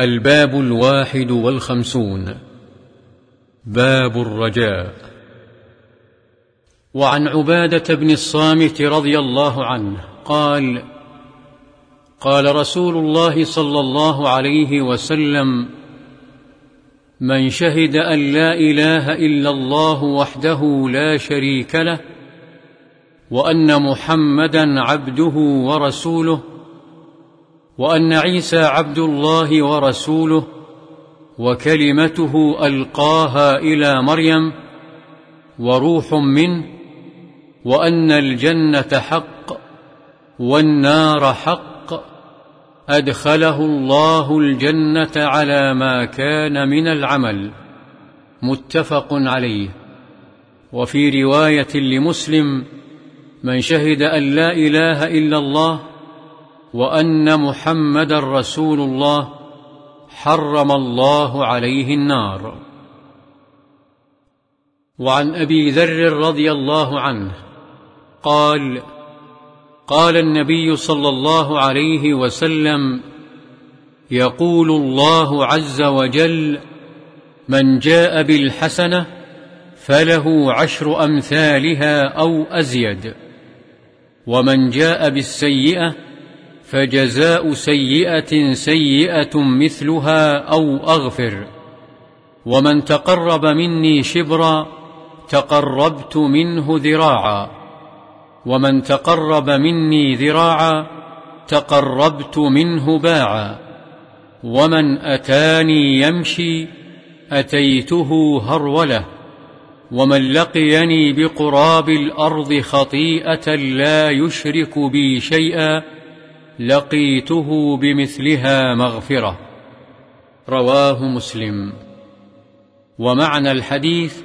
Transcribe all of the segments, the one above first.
الباب الواحد والخمسون. باب الرجاء. وعن عبادة بن الصامت رضي الله عنه قال قال رسول الله صلى الله عليه وسلم من شهد أن لا إله إلا الله وحده لا شريك له وأن محمدا عبده ورسوله وأن عيسى عبد الله ورسوله وكلمته ألقاها إلى مريم وروح منه وأن الجنة حق والنار حق أدخله الله الجنة على ما كان من العمل. متفق عليه. وفي رواية لمسلم من شهد أن لا إله إلا الله وأن محمد رسول الله حرم الله عليه النار. وعن أبي ذر رضي الله عنه قال قال النبي صلى الله عليه وسلم يقول الله عز وجل من جاء بالحسنة فله عشر أمثالها أو أزيد ومن جاء بالسيئة فجزاء سيئة سيئة مثلها أو أغفر. ومن تقرب مني شبرا تقربت منه ذراعا. ومن تقرب مني ذراعا تقربت منه باعا. ومن أتاني يمشي أتيته هرولة. ومن لقيني بقراب الأرض خطيئة لا يشرك بي شيئا لقيته بمثلها مغفرة. رواه مسلم. ومعنى الحديث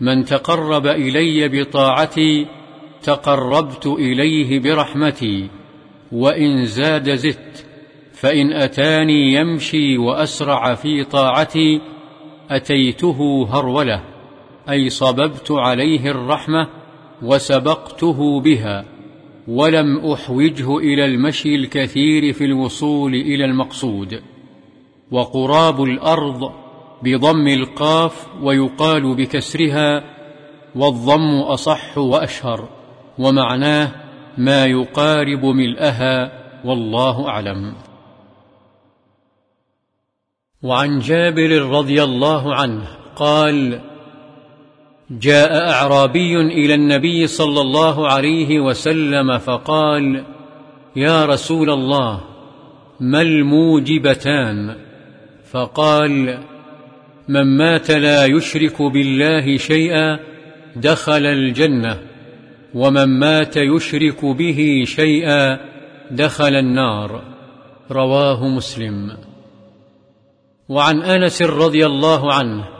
من تقرب إلي بطاعتي تقربت إليه برحمتي وإن زاد زدت فإن أتاني يمشي وأسرع في طاعتي أتيته هرولة أي صببت عليه الرحمة وسبقته بها. ولم أحوجه إلى المشي الكثير في الوصول إلى المقصود. وقراب الأرض بضم القاف ويقال بكسرها والضم أصح وأشهر ومعناه ما يقارب ملئها والله أعلم. وعن جابر رضي الله عنه قال جاء أعرابي إلى النبي صلى الله عليه وسلم فقال يا رسول الله ما الموجبتان؟ فقال من مات لا يشرك بالله شيئا دخل الجنة ومن مات يشرك به شيئا دخل النار. رواه مسلم. وعن أنس رضي الله عنه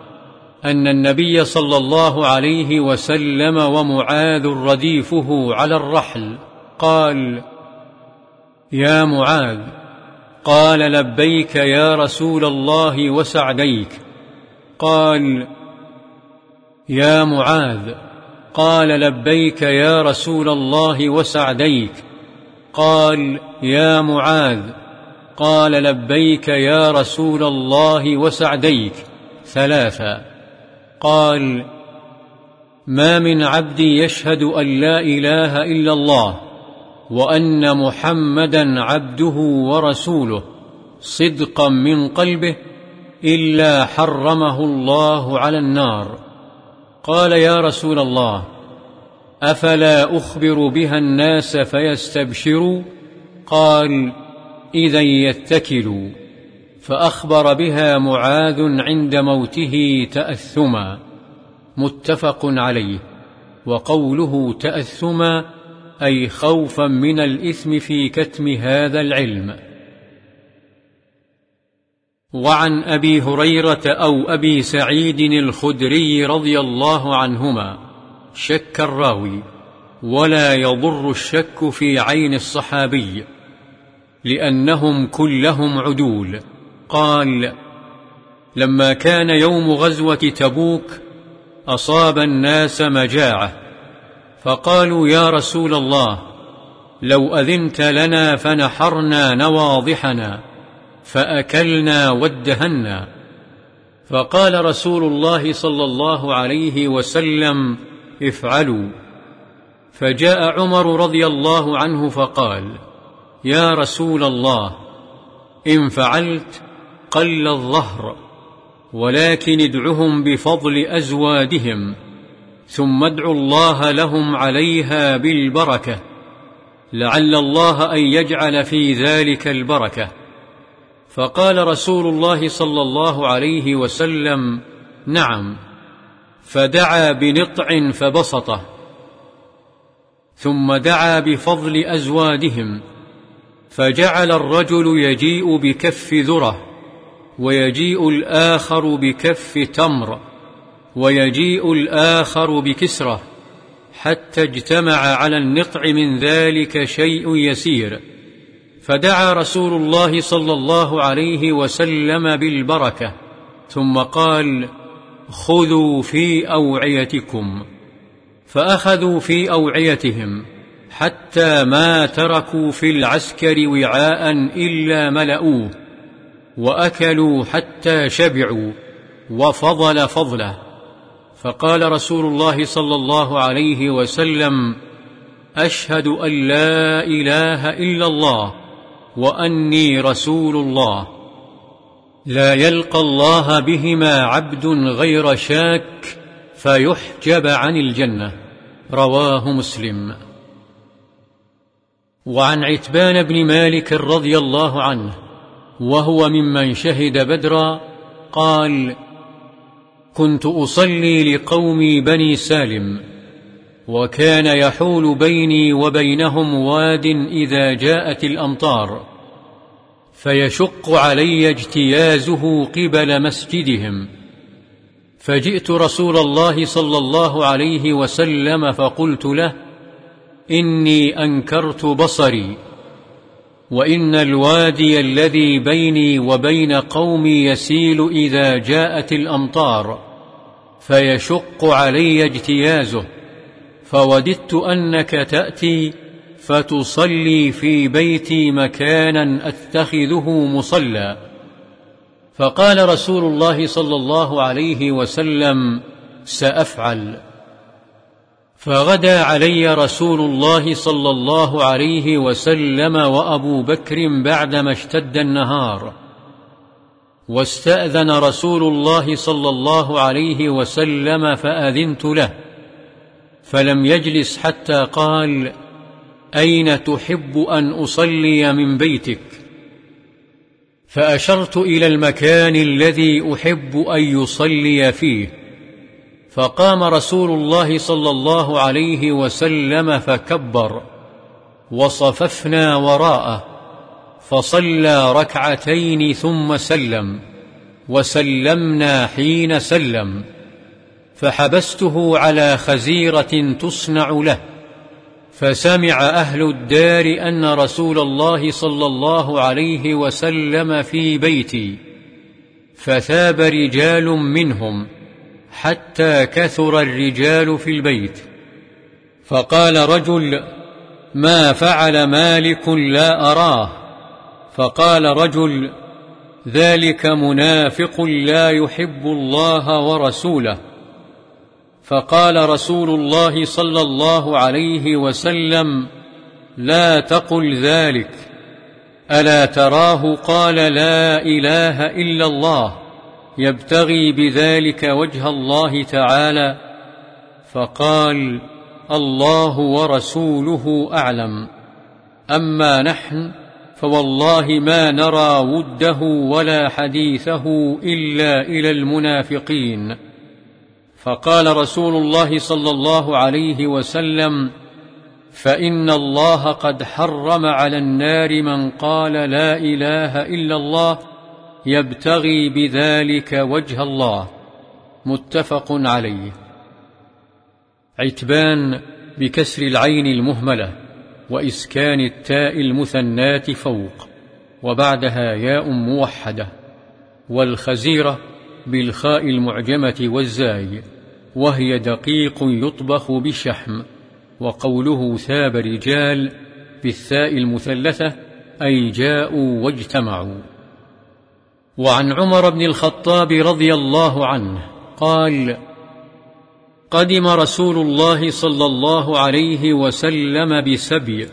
أن النبي صلى الله عليه وسلم ومعاذ رديفه على الرحل قال يا معاذ قال لبيك يا رسول الله وسعديك. قال يا معاذ قال لبيك يا رسول الله وسعديك. قال يا معاذ قال لبيك يا رسول الله وسعديك. ثلاثا قال ما من عبد يشهد أن لا إله إلا الله وأن محمدا عبده ورسوله صدقا من قلبه إلا حرمه الله على النار. قال يا رسول الله أفلا أخبر بها الناس فيستبشروا؟ قال إذا يتكلوا. فأخبر بها معاذ عند موته تأثما متفق عليه وقوله تأثما أي خوفا من الإثم في كتم هذا العلم. وعن أبي هريرة أو أبي سعيد الخدري رضي الله عنهما شك الراوي ولا يضر الشك في عين الصحابي لأنهم كلهم عدول. قال لما كان يوم غزوة تبوك أصاب الناس مجاعة فقالوا يا رسول الله لو أذنت لنا فنحرنا نواضحنا فأكلنا وادهنا. فقال رسول الله صلى الله عليه وسلم افعلوا. فجاء عمر رضي الله عنه فقال يا رسول الله إن فعلت قل الظهر ولكن ادعهم بفضل أزوادهم ثم ادعوا الله لهم عليها بالبركة لعل الله أن يجعل في ذلك البركة. فقال رسول الله صلى الله عليه وسلم نعم. فدعا بنطع فبسطه ثم دعا بفضل أزوادهم فجعل الرجل يجيء بكف ذره ويجيء الآخر بكف تمر ويجيء الآخر بكسرة حتى اجتمع على النطع من ذلك شيء يسير. فدعا رسول الله صلى الله عليه وسلم بالبركة ثم قال خذوا في أوعيتكم. فأخذوا في أوعيتهم حتى ما تركوا في العسكر وعاء إلا ملؤوه وأكلوا حتى شبعوا وفضل فضله. فقال رسول الله صلى الله عليه وسلم أشهد أن لا إله إلا الله وأني رسول الله. لا يلقى الله بهما عبد غير شاك فيحجب عن الجنة. رواه مسلم. وعن عتبان بن مالك رضي الله عنه وهو ممن شهد بدرا قال كنت أصلي لقومي بني سالم وكان يحول بيني وبينهم واد إذا جاءت الأمطار فيشق علي اجتيازه قبل مسجدهم. فجئت رسول الله صلى الله عليه وسلم فقلت له إني أنكرت بصري. وإن الوادي الذي بيني وبين قومي يسيل إذا جاءت الأمطار فيشق علي اجتيازه فوددت أنك تأتي فتصلي في بيتي مكانا أتخذه مصلى. فقال رسول الله صلى الله عليه وسلم سأفعل. فغدا علي رسول الله صلى الله عليه وسلم وأبو بكر بعدما اشتد النهار. واستأذن رسول الله صلى الله عليه وسلم فأذنت له فلم يجلس حتى قال أين تحب أن أصلي من بيتك؟ فأشرت إلى المكان الذي أحب أن يصلي فيه. فقام رسول الله صلى الله عليه وسلم فكبر وصففنا وراءه فصلى ركعتين ثم سلم وسلمنا حين سلم فحبسته على خزيرة تصنع له فسمع أهل الدار أن رسول الله صلى الله عليه وسلم في بيتي فثاب رجال منهم حتى كثر الرجال في البيت. فقال رجل ما فعل مالك لا أراه. فقال رجل ذلك منافق لا يحب الله ورسوله. فقال رسول الله صلى الله عليه وسلم لا تقل ذلك. ألا تراه قال لا إله إلا الله. يبتغي بذلك وجه الله تعالى فقال الله ورسوله أعلم. أما نحن فوالله ما نرى وده ولا حديثه إلا إلى المنافقين. فقال رسول الله صلى الله عليه وسلم فإن الله قد حرم على النار من قال لا إله إلا الله يبتغي بذلك وجه الله. متفق عليه. عتبان بكسر العين المهملة وإسكان التاء المثنات فوق وبعدها ياء موحدة والخزيرة بالخاء المعجمة والزاي وهي دقيق يطبخ بالشحم وقوله ثاب رجال بالثاء المثلثة أي جاءوا واجتمعوا. وعن عمر بن الخطاب رضي الله عنه قال قدم رسول الله صلى الله عليه وسلم بسبي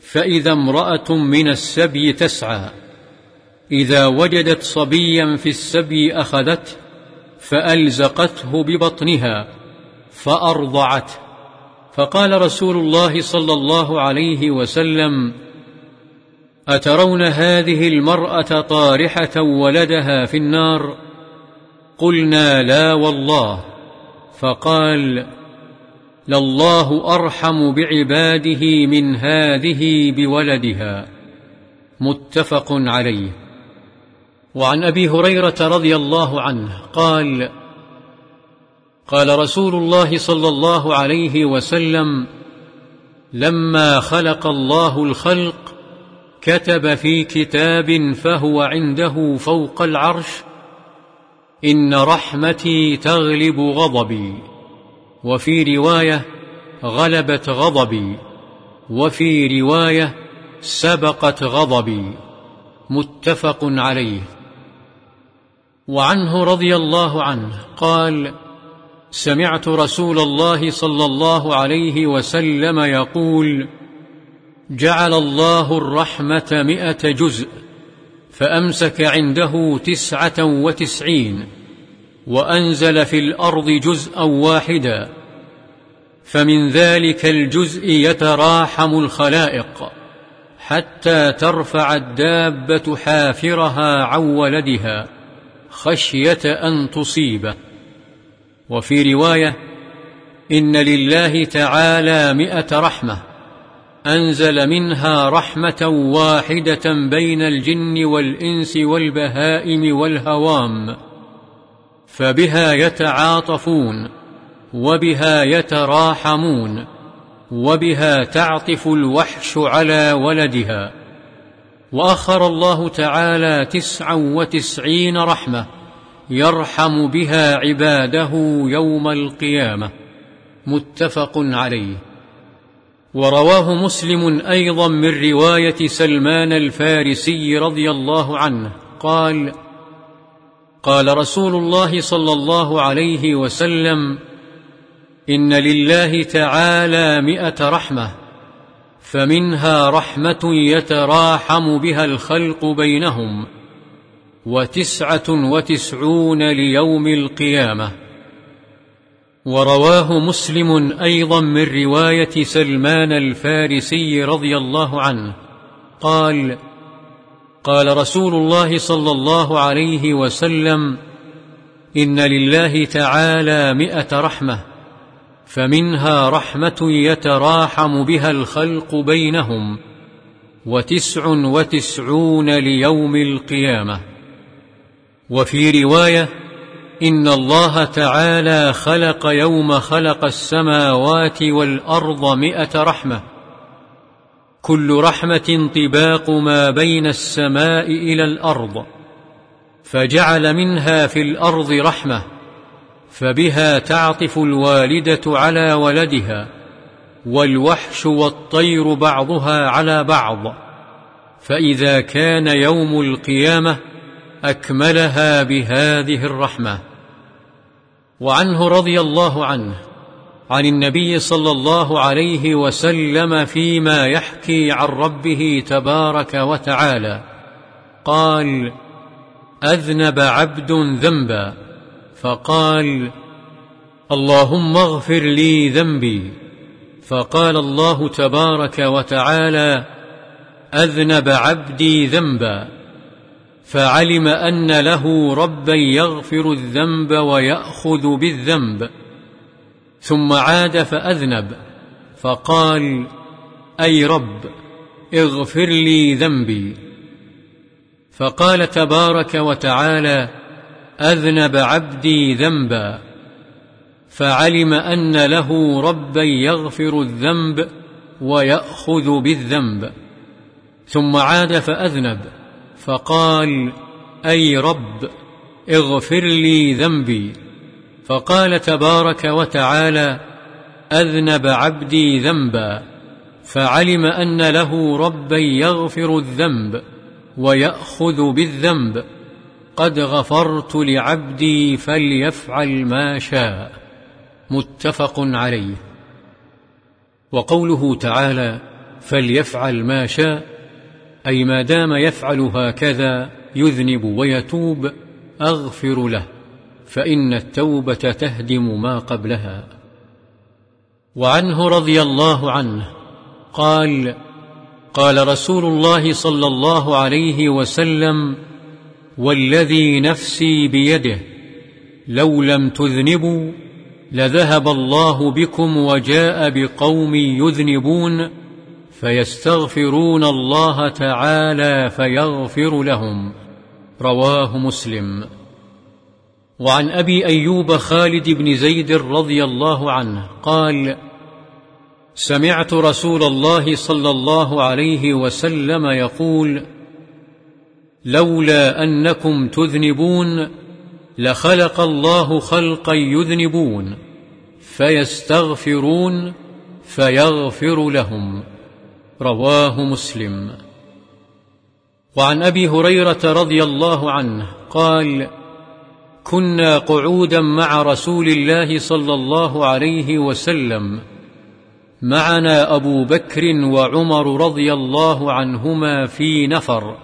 فإذا امرأة من السبي تسعى. إذا وجدت صبيا في السبي أخذته فألزقته ببطنها فأرضعته. فقال رسول الله صلى الله عليه وسلم أترون هذه المرأة طارحة ولدها في النار؟ قلنا لا والله. فقال لله أرحم بعباده من هذه بولدها. متفق عليه. وعن أبي هريرة رضي الله عنه قال قال رسول الله صلى الله عليه وسلم لما خلق الله الخلق كتب في كتاب فهو عنده فوق العرش إن رحمتي تغلب غضبي وفي رواية غلبت غضبي وفي رواية سبقت غضبي متفق عليه. وعنه رضي الله عنه قال سمعت رسول الله صلى الله عليه وسلم يقول جعل الله الرحمة مئة جزء فأمسك عنده تسعة وتسعين وأنزل في الأرض جزءا واحدا فمن ذلك الجزء يتراحم الخلائق حتى ترفع الدابة حافرها عن ولدها خشية أن تصيبه. وفي رواية إن لله تعالى مئة رحمة. أنزل منها رحمة واحدة بين الجن والإنس والبهائم والهوام فبها يتعاطفون وبها يتراحمون وبها تعطف الوحش على ولدها. وأخر الله تعالى تسعا وتسعين رحمة يرحم بها عباده يوم القيامة. متفق عليه. ورواه مسلم أيضا من رواية سلمان الفارسي رضي الله عنه قال قال رسول الله صلى الله عليه وسلم إن لله تعالى مئة رحمة فمنها رحمة يتراحم بها الخلق بينهم وتسعة وتسعون ليوم القيامة. ورواه مسلم أيضا من رواية سلمان الفارسي رضي الله عنه. قال قال رسول الله صلى الله عليه وسلم إن لله تعالى مئة رحمة فمنها رحمة يتراحم بها الخلق بينهم وتسع وتسعون ليوم القيامة. وفي رواية إن الله تعالى خلق يوم خلق السماوات والأرض مئة رحمة كل رحمة طباق ما بين السماء إلى الأرض فجعل منها في الأرض رحمة فبها تعطف الوالدة على ولدها والوحش والطير بعضها على بعض فإذا كان يوم القيامة أكملها بهذه الرحمة. وعنه رضي الله عنه عن النبي صلى الله عليه وسلم فيما يحكي عن ربه تبارك وتعالى. قال أذنب عبد ذنبا. فقال اللهم اغفر لي ذنبي. فقال الله تبارك وتعالى أذنب عبدي ذنبا. فعلم أن له ربا يغفر الذنب ويأخذ بالذنب. ثم عاد فأذنب فقال أي رب اغفر لي ذنبي. فقال تبارك وتعالى أذنب عبدي ذنبا. فعلم أن له ربا يغفر الذنب ويأخذ بالذنب. ثم عاد فأذنب فقال أي رب اغفر لي ذنبي. فقال تبارك وتعالى أذنب عبدي ذنبا. فعلم أن له ربا يغفر الذنب ويأخذ بالذنب. قد غفرت لعبدي فليفعل ما شاء. متفق عليه. وقوله تعالى فليفعل ما شاء. أي ما دام يفعل هكذا يذنب ويتوب أغفر له فإن التوبة تهدم ما قبلها. وعنه رضي الله عنه قال قال رسول الله صلى الله عليه وسلم والذي نفسي بيده لو لم تذنبوا لذهب الله بكم وجاء بقوم يذنبون فيستغفرون الله تعالى فيغفر لهم. رواه مسلم. وعن أبي أيوب خالد بن زيد رضي الله عنه قال سمعت رسول الله صلى الله عليه وسلم يقول لولا أنكم تذنبون لخلق الله خلقا يذنبون فيستغفرون فيغفر لهم. رواه مسلم. وعن أبي هريرة رضي الله عنه قال كنا قعودا مع رسول الله صلى الله عليه وسلم. معنا أبو بكر وعمر رضي الله عنهما في نفر.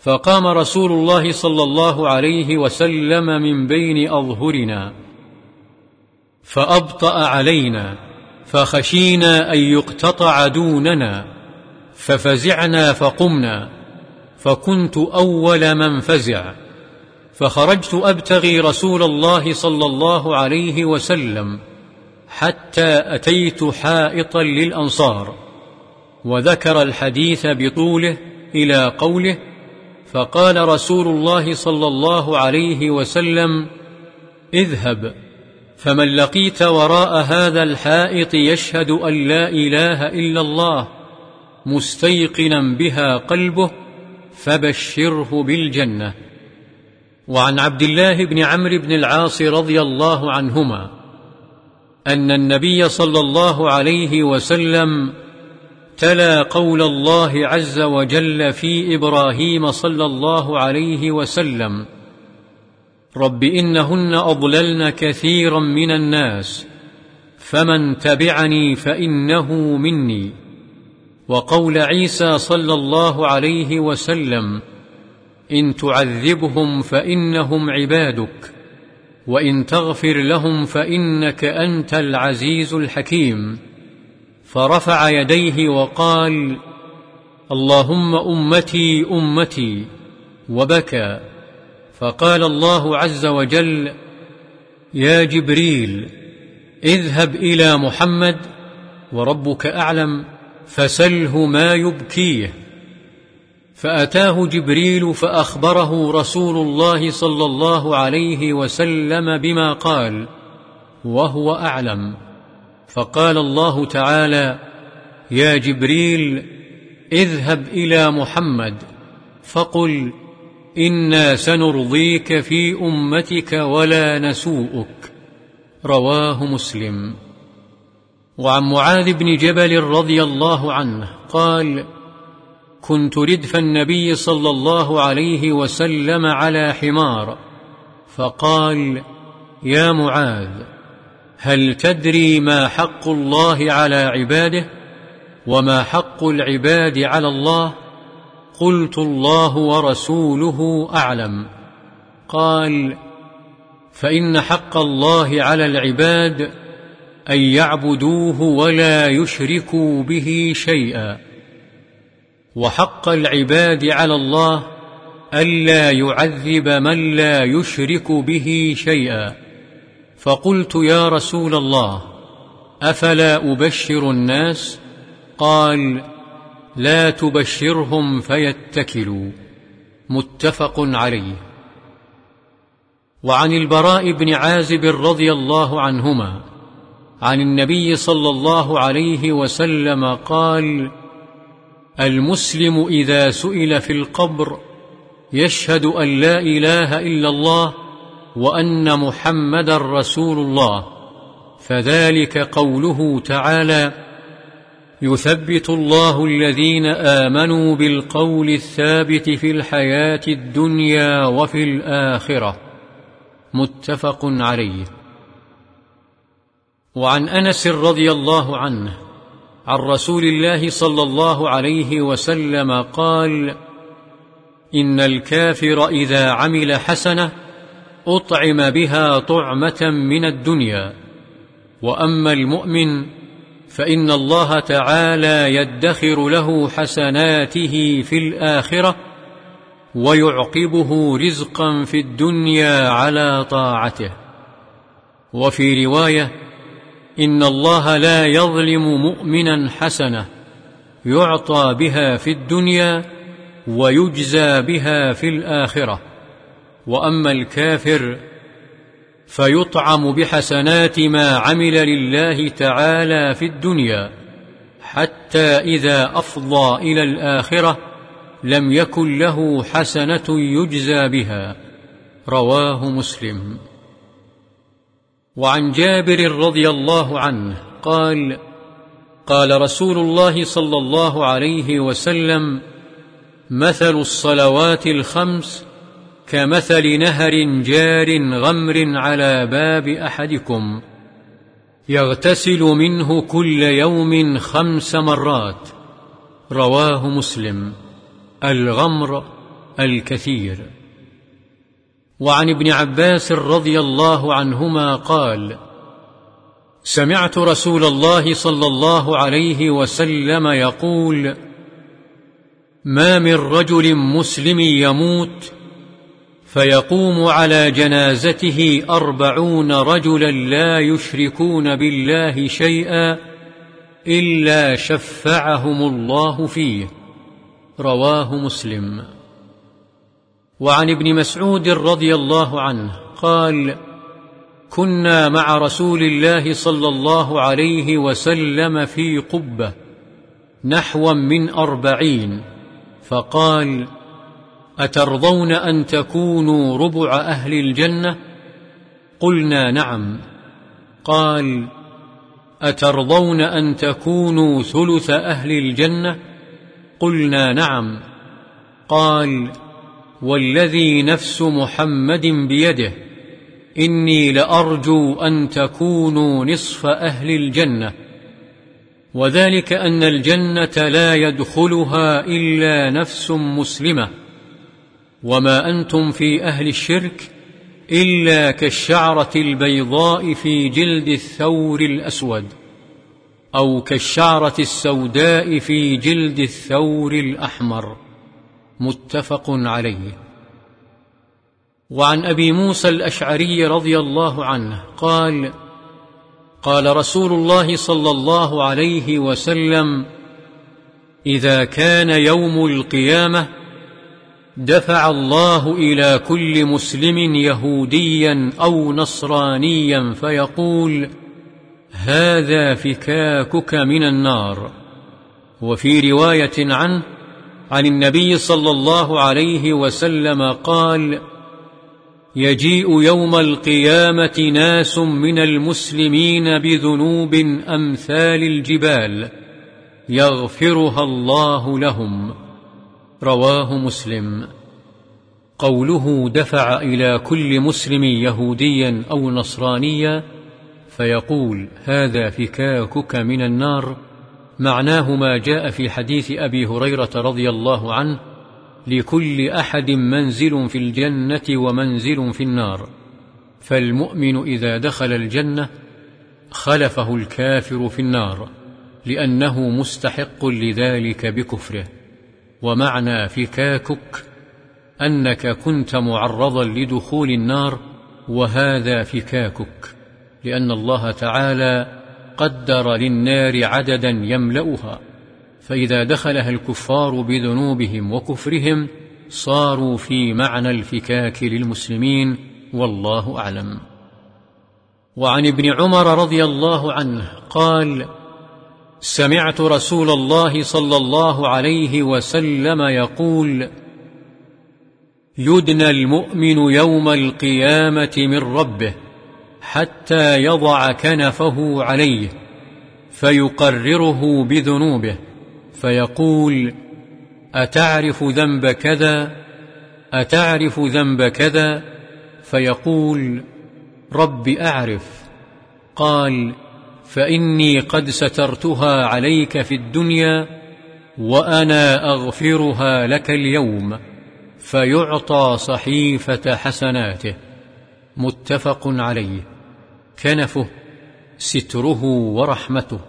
فقام رسول الله صلى الله عليه وسلم من بين أظهرنا. فأبطأ علينا. فخشينا أن يقتطع دوننا ففزعنا فقمنا فكنت أول من فزع فخرجت أبتغي رسول الله صلى الله عليه وسلم حتى أتيت حائطا للأنصار وذكر الحديث بطوله إلى قوله فقال رسول الله صلى الله عليه وسلم اذهب. فمن لقيت وراء هذا الحائط يشهد أن لا إله إلا الله مستيقنا بها قلبه فبشره بالجنة. وعن عبد الله بن عمرو بن العاص رضي الله عنهما أن النبي صلى الله عليه وسلم تلا قول الله عز وجل في إبراهيم صلى الله عليه وسلم رب إنهن أضللن كثيرا من الناس فمن تبعني فإنه مني وقول عيسى صلى الله عليه وسلم إن تعذبهم فإنهم عبادك وإن تغفر لهم فإنك أنت العزيز الحكيم فرفع يديه وقال اللهم أمتي أمتي وبكى فقال الله عز وجل يا جبريل اذهب إلى محمد وربك أعلم فسله ما يبكيه. فأتاه جبريل فأخبره رسول الله صلى الله عليه وسلم بما قال وهو أعلم. فقال الله تعالى يا جبريل اذهب إلى محمد. فقل إنا سنرضيك في أمتك ولا نسوءك رواه مسلم. وعن معاذ بن جبل رضي الله عنه قال كنت ردف النبي صلى الله عليه وسلم على حمار فقال يا معاذ هل تدري ما حق الله على عباده وما حق العباد على الله؟ قلت الله ورسوله أعلم. قال فإن حق الله على العباد أن يعبدوه ولا يشركوا به شيئا. وحق العباد على الله ألا يعذب من لا يشرك به شيئا. فقلت يا رسول الله أفلا أبشر الناس؟ قال لا تبشرهم فيتكلوا. متفق عليه. وعن البراء بن عازب رضي الله عنهما عن النبي صلى الله عليه وسلم قال المسلم إذا سئل في القبر يشهد أن لا إله إلا الله وأن محمدا رسول الله فذلك قوله تعالى يثبت الله الذين آمنوا بالقول الثابت في الحياة الدنيا وفي الآخرة. متفق عليه. وعن أنس رضي الله عنه عن رسول الله صلى الله عليه وسلم قال إن الكافر إذا عمل حسنة أطعم بها طعمة من الدنيا وأما المؤمن فإن الله تعالى يدخر له حسناته في الآخرة ويعقبه رزقا في الدنيا على طاعته. وفي رواية إن الله لا يظلم مؤمنا حسنة يعطى بها في الدنيا ويجزى بها في الآخرة. وأما الكافر فيطعم بحسنات ما عمل لله تعالى في الدنيا حتى إذا أفضى إلى الآخرة لم يكن له حسنة يجزى بها. رواه مسلم. وعن جابر رضي الله عنه قال قال رسول الله صلى الله عليه وسلم مثل الصلوات الخمس كمثل نهر جار غمر على باب أحدكم يغتسل منه كل يوم خمس مرات. رواه مسلم. الغمر الكثير. وعن ابن عباس رضي الله عنهما قال سمعت رسول الله صلى الله عليه وسلم يقول ما من رجل مسلم يموت فيقوم على جنازته أربعون رجلا لا يشركون بالله شيئا إلا شفعهم الله فيه. رواه مسلم. وعن ابن مسعود رضي الله عنه قال كنا مع رسول الله صلى الله عليه وسلم في قبة نحوا من أربعين فقال أترضون أن تكونوا ربع أهل الجنة؟ قلنا نعم. قال أترضون أن تكونوا ثلث أهل الجنة؟ قلنا نعم. قال والذي نفس محمد بيده إني لأرجو أن تكونوا نصف أهل الجنة. وذلك أن الجنة لا يدخلها إلا نفس مسلمة. وما أنتم في أهل الشرك إلا كالشعرة البيضاء في جلد الثور الأسود أو كالشعرة السوداء في جلد الثور الأحمر. متفق عليه. وعن أبي موسى الأشعري رضي الله عنه قال قال رسول الله صلى الله عليه وسلم إذا كان يوم القيامة دفع الله إلى كل مسلم يهوديا أو نصرانيا فيقول هذا فكاكك من النار. وفي رواية عنه عن النبي صلى الله عليه وسلم قال يجيء يوم القيامة ناس من المسلمين بذنوب أمثال الجبال يغفرها الله لهم. رواه مسلم. قوله دفع إلى كل مسلم يهوديا أو نصرانيا فيقول هذا فكاكك من النار. معناه ما جاء في حديث أبي هريرة رضي الله عنه لكل أحد منزل في الجنة ومنزل في النار. فالمؤمن إذا دخل الجنة خلفه الكافر في النار لأنه مستحق لذلك بكفره. ومعنى فكاكك أنك كنت معرضا لدخول النار وهذا فكاكك لأن الله تعالى قدر للنار عددا يملأها فإذا دخلها الكفار بذنوبهم وكفرهم صاروا في معنى الفكاك للمسلمين والله أعلم. وعن ابن عمر رضي الله عنه قال سمعت رسول الله صلى الله عليه وسلم يقول يدنى المؤمن يوم القيامة من ربه حتى يضع كنفه عليه فيقرره بذنوبه فيقول أتعرف ذنب كذا؟ أتعرف ذنب كذا؟ فيقول رب أعرف. قال فإني قد سترتها عليك في الدنيا وأنا أغفرها لك اليوم فيعطى صحيفة حسناته. متفق عليه. كنفه ستره ورحمته.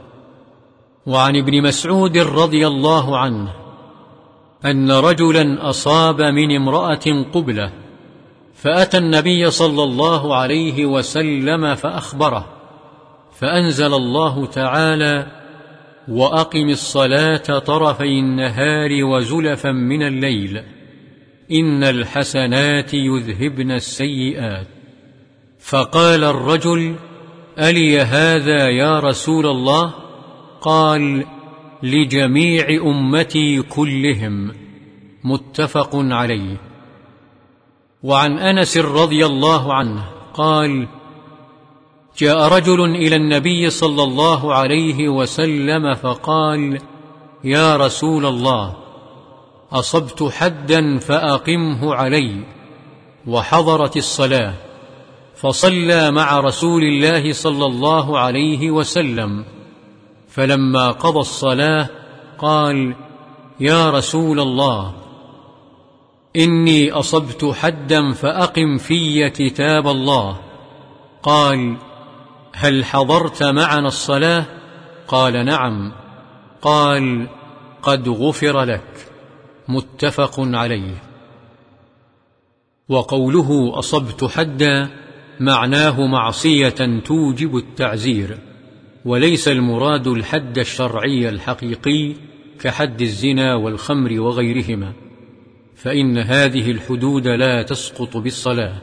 وعن ابن مسعود رضي الله عنه أن رجلا أصاب من امرأة قبلة فأتى النبي صلى الله عليه وسلم فأخبره. فأنزل الله تعالى وأقم الصلاة طرفي النهار وزلفا من الليل إن الحسنات يذهبن السيئات. فقال الرجل ألي هذا يا رسول الله؟ قال لجميع أمتي كلهم. متفق عليه. وعن أنس رضي الله عنه قال جاء رجل إلى النبي صلى الله عليه وسلم فقال يا رسول الله أصبت حدا فأقمه علي وحضرت الصلاة فصلى مع رسول الله صلى الله عليه وسلم فلما قضى الصلاة قال يا رسول الله إني أصبت حدا فأقم في كتاب الله. قال هل حضرت معنا الصلاة؟ قال نعم. قال قد غفر لك. متفق عليه. وقوله أصبت حدا معناه معصية توجب التعزير وليس المراد الحد الشرعي الحقيقي كحد الزنا والخمر وغيرهما. فإن هذه الحدود لا تسقط بالصلاة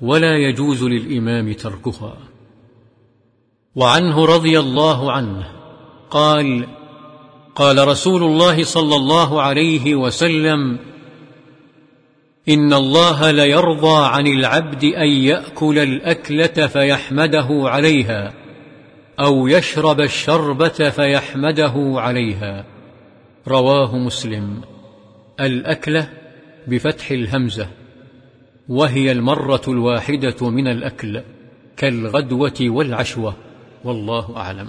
ولا يجوز للإمام تركها. وعنه رضي الله عنه. قال قال رسول الله صلى الله عليه وسلم إن الله ليرضى عن العبد أن يأكل الأكلة فيحمده عليها أو يشرب الشربة فيحمده عليها. رواه مسلم. الأكلة بفتح الهمزة وهي المرة الواحدة من الأكل كالغدوة والعشوة. والله أعلم.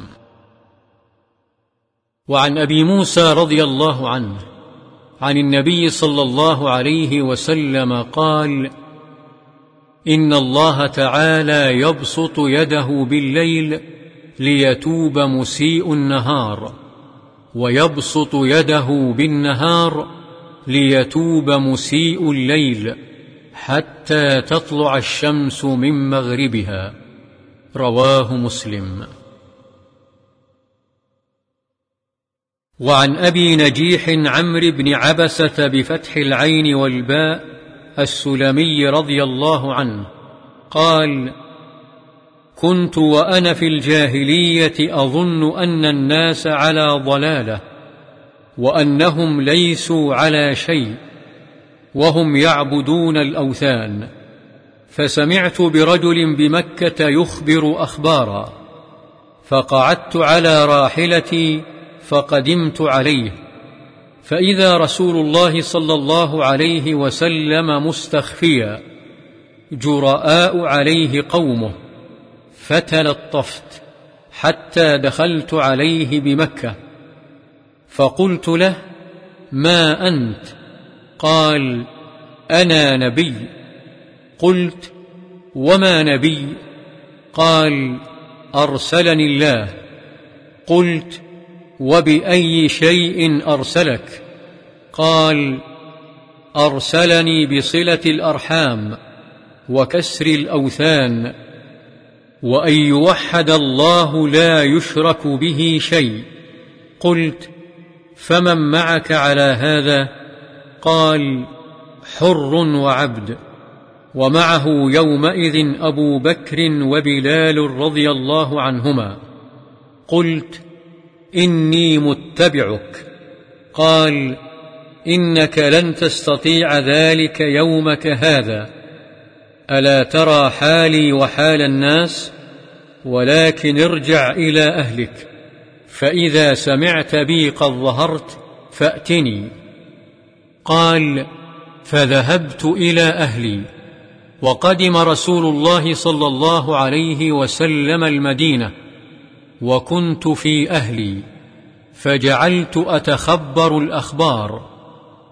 وعن أبي موسى رضي الله عنه عن النبي صلى الله عليه وسلم قال إن الله تعالى يبسط يده بالليل ليتوب مسيء النهار ويبسط يده بالنهار ليتوب مسيء الليل حتى تطلع الشمس من مغربها. رواه مسلم. وعن أبي نجيح عمرو بن عبسة بفتح العين والباء السلمي رضي الله عنه قال كنت وأنا في الجاهلية أظن أن الناس على ضلالة وأنهم ليسوا على شيء وهم يعبدون الأوثان فسمعت برجل بمكة يخبر أخبارا فقعدت على راحلتي فقدمت عليه فإذا رسول الله صلى الله عليه وسلم مستخفيا جرآء عليه قومه فتلطفت حتى دخلت عليه بمكة فقلت له ما أنت؟ قال أنا نبي. قلت وما نبي؟ قال أرسلني الله. قلت وبأي شيء أرسلك؟ قال أرسلني بصلة الأرحام وكسر الأوثان وأن يوحد الله لا يشرك به شيء. قلت فمن معك على هذا؟ قال حر وعبد. ومعه يومئذ أبو بكر وبلال رضي الله عنهما. قلت إني متبعك. قال إنك لن تستطيع ذلك يومك هذا. ألا ترى حالي وحال الناس؟ ولكن ارجع إلى أهلك. فإذا سمعت بي قد ظهرت فأتني. قال فذهبت إلى أهلي. وقدم رسول الله صلى الله عليه وسلم المدينة وكنت في أهلي فجعلت أتخبر الأخبار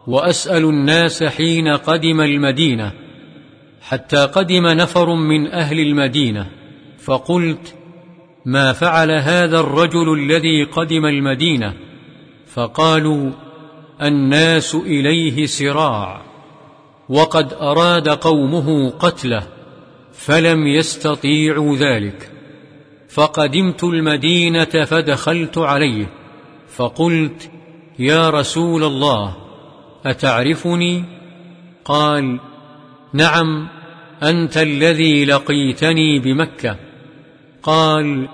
وأسأل الناس حين قدم المدينة حتى قدم نفر من أهل المدينة فقلت ما فعل هذا الرجل الذي قدم المدينة؟ فقالوا الناس إليه سراع وقد أراد قومه قتله فلم يستطيعوا ذلك. فقدمت المدينة فدخلت عليه فقلت يا رسول الله أتعرفني؟ قال نعم أنت الذي لقيتني بمكة. قال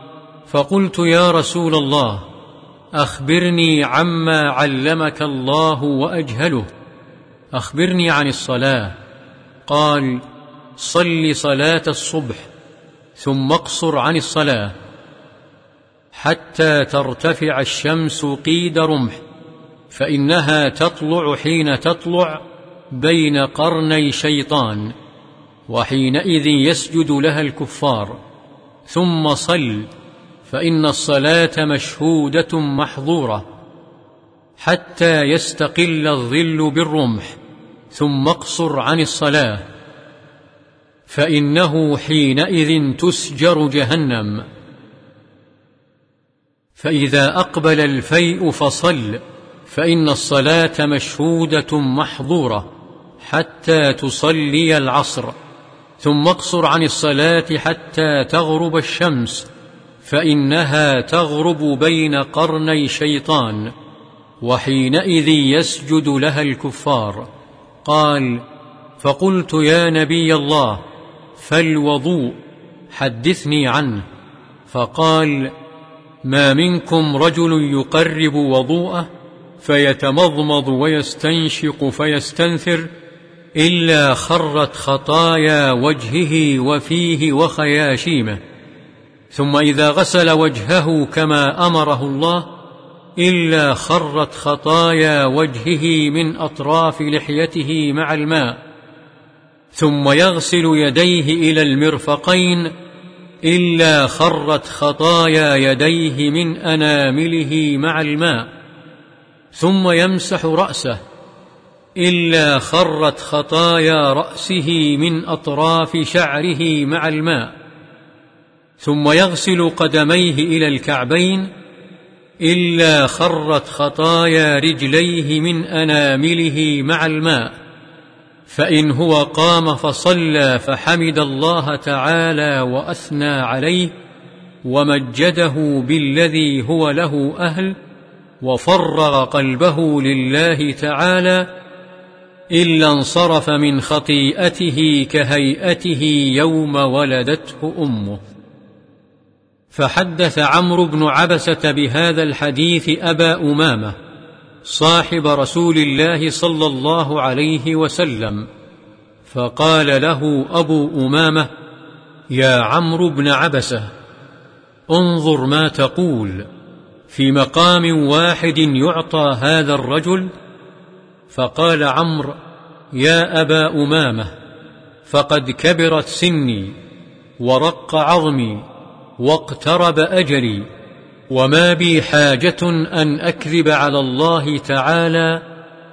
فقلت يا رسول الله أخبرني عما علمك الله وأجهله. أخبرني عن الصلاة. قال صل صلاة الصبح ثم اقصر عن الصلاة. حتى ترتفع الشمس قيد رمح فإنها تطلع حين تطلع بين قرني شيطان وحينئذ يسجد لها الكفار. ثم صل فإن الصلاة مشهودة محظورة حتى يستقل الظل بالرمح. ثم اقصر عن الصلاة. فإنه حينئذ تسجر جهنم. فإذا أقبل الفيء فصل فإن الصلاة مشهودة محظورة حتى تصلي العصر. ثم اقصر عن الصلاة حتى تغرب الشمس فإنها تغرب بين قرني شيطان وحينئذ يسجد لها الكفار. قال فقلت يا نبي الله فالوضوء حدثني عنه. فقال ما منكم رجل يقرب وضوءه فيتمضمض ويستنشق فيستنثر إلا خرت خطايا وجهه وفيه وخياشيمه. ثم إذا غسل وجهه كما أمره الله إلا خرت خطايا وجهه من أطراف لحيته مع الماء ثم يغسل يديه إلى المرفقين إلا خرت خطايا يديه من أنامله مع الماء ثم يمسح رأسه إلا خرت خطايا رأسه من أطراف شعره مع الماء ثم يغسل قدميه إلى الكعبين إلا خرت خطايا رجليه من أنامله مع الماء. فإن هو قام فصلى فحمد الله تعالى وأثنى عليه ومجده بالذي هو له أهل وفرغ قلبه لله تعالى إلا انصرف من خطيئته كهيئته يوم ولدته أمه. فحدث عمرو بن عبسة بهذا الحديث أبا أمامة صاحب رسول الله صلى الله عليه وسلم فقال له أبو أمامة يا عمرو بن عبسة انظر ما تقول في مقام واحد يعطى هذا الرجل؟ فقال عمرو يا أبا أمامة فقد كبرت سني ورق عظمي واقترب أجلي وما بي حاجة أن أكذب على الله تعالى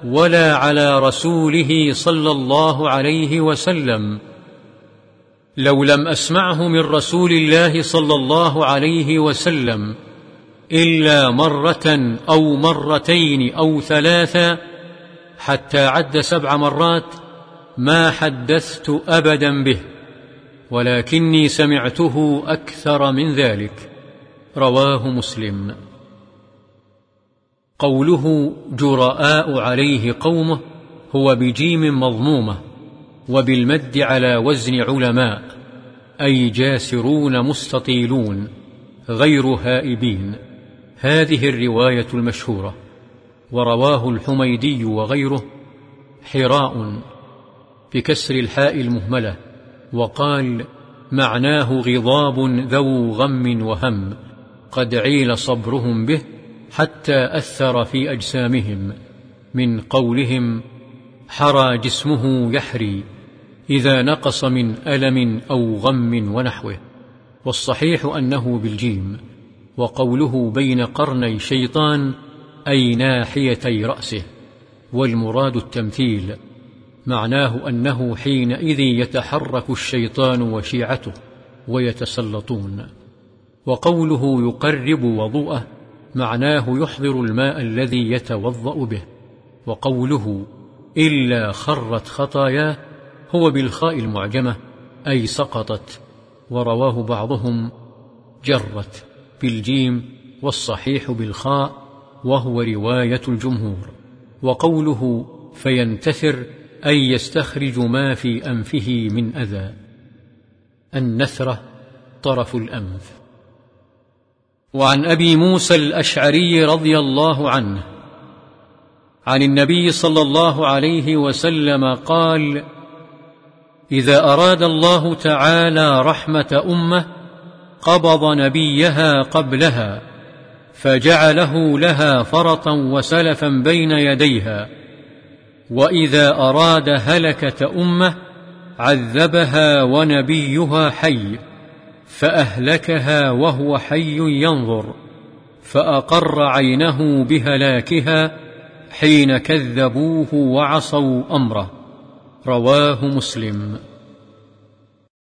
ولا على رسوله صلى الله عليه وسلم. لو لم أسمعه من رسول الله صلى الله عليه وسلم إلا مرة أو مرتين أو ثلاثة حتى عد سبع مرات ما حدثت أبدا به. ولكني سمعته أكثر من ذلك. رواه مسلم. قوله جراء عليه قومه هو بجيم مضمومة وبالمد على وزن علماء أي جاسرون مستطيلون غير هائبين. هذه الرواية المشهورة. ورواه الحميدي وغيره حراء بكسر الحاء المهملة. وقال معناه غضاب ذو غم وهم قد عيل صبرهم به حتى أثر في أجسامهم من قولهم حرى جسمه يحري إذا نقص من ألم أو غم ونحوه والصحيح أنه بالجيم وقوله بين قرني شيطان أي ناحيتي رأسه والمراد التمثيل معناه أنه حينئذ يتحرك الشيطان وشيعته ويتسلطون. وقوله يقرب وضوءه معناه يحضر الماء الذي يتوضأ به. وقوله إلا خرت خطاياه هو بإلخاء المعجمة أي سقطت. ورواه بعضهم جرت بالجيم والصحيح بالخاء وهو رواية الجمهور. وقوله فينتثر أي يستخرج ما في أنفه من أذى. النثرة طرف الأنف. وعن أبي موسى الأشعري رضي الله عنه عن النبي صلى الله عليه وسلم قال إذا أراد الله تعالى رحمة أمة قبض نبيها قبلها فجعله لها فرطا وسلفا بين يديها. وإذا أراد هلكة أمة عذبها ونبيها حي فأهلكها وهو حي ينظر فأقر عينه بهلاكها حين كذبوه وعصوا أمره. رواه مسلم.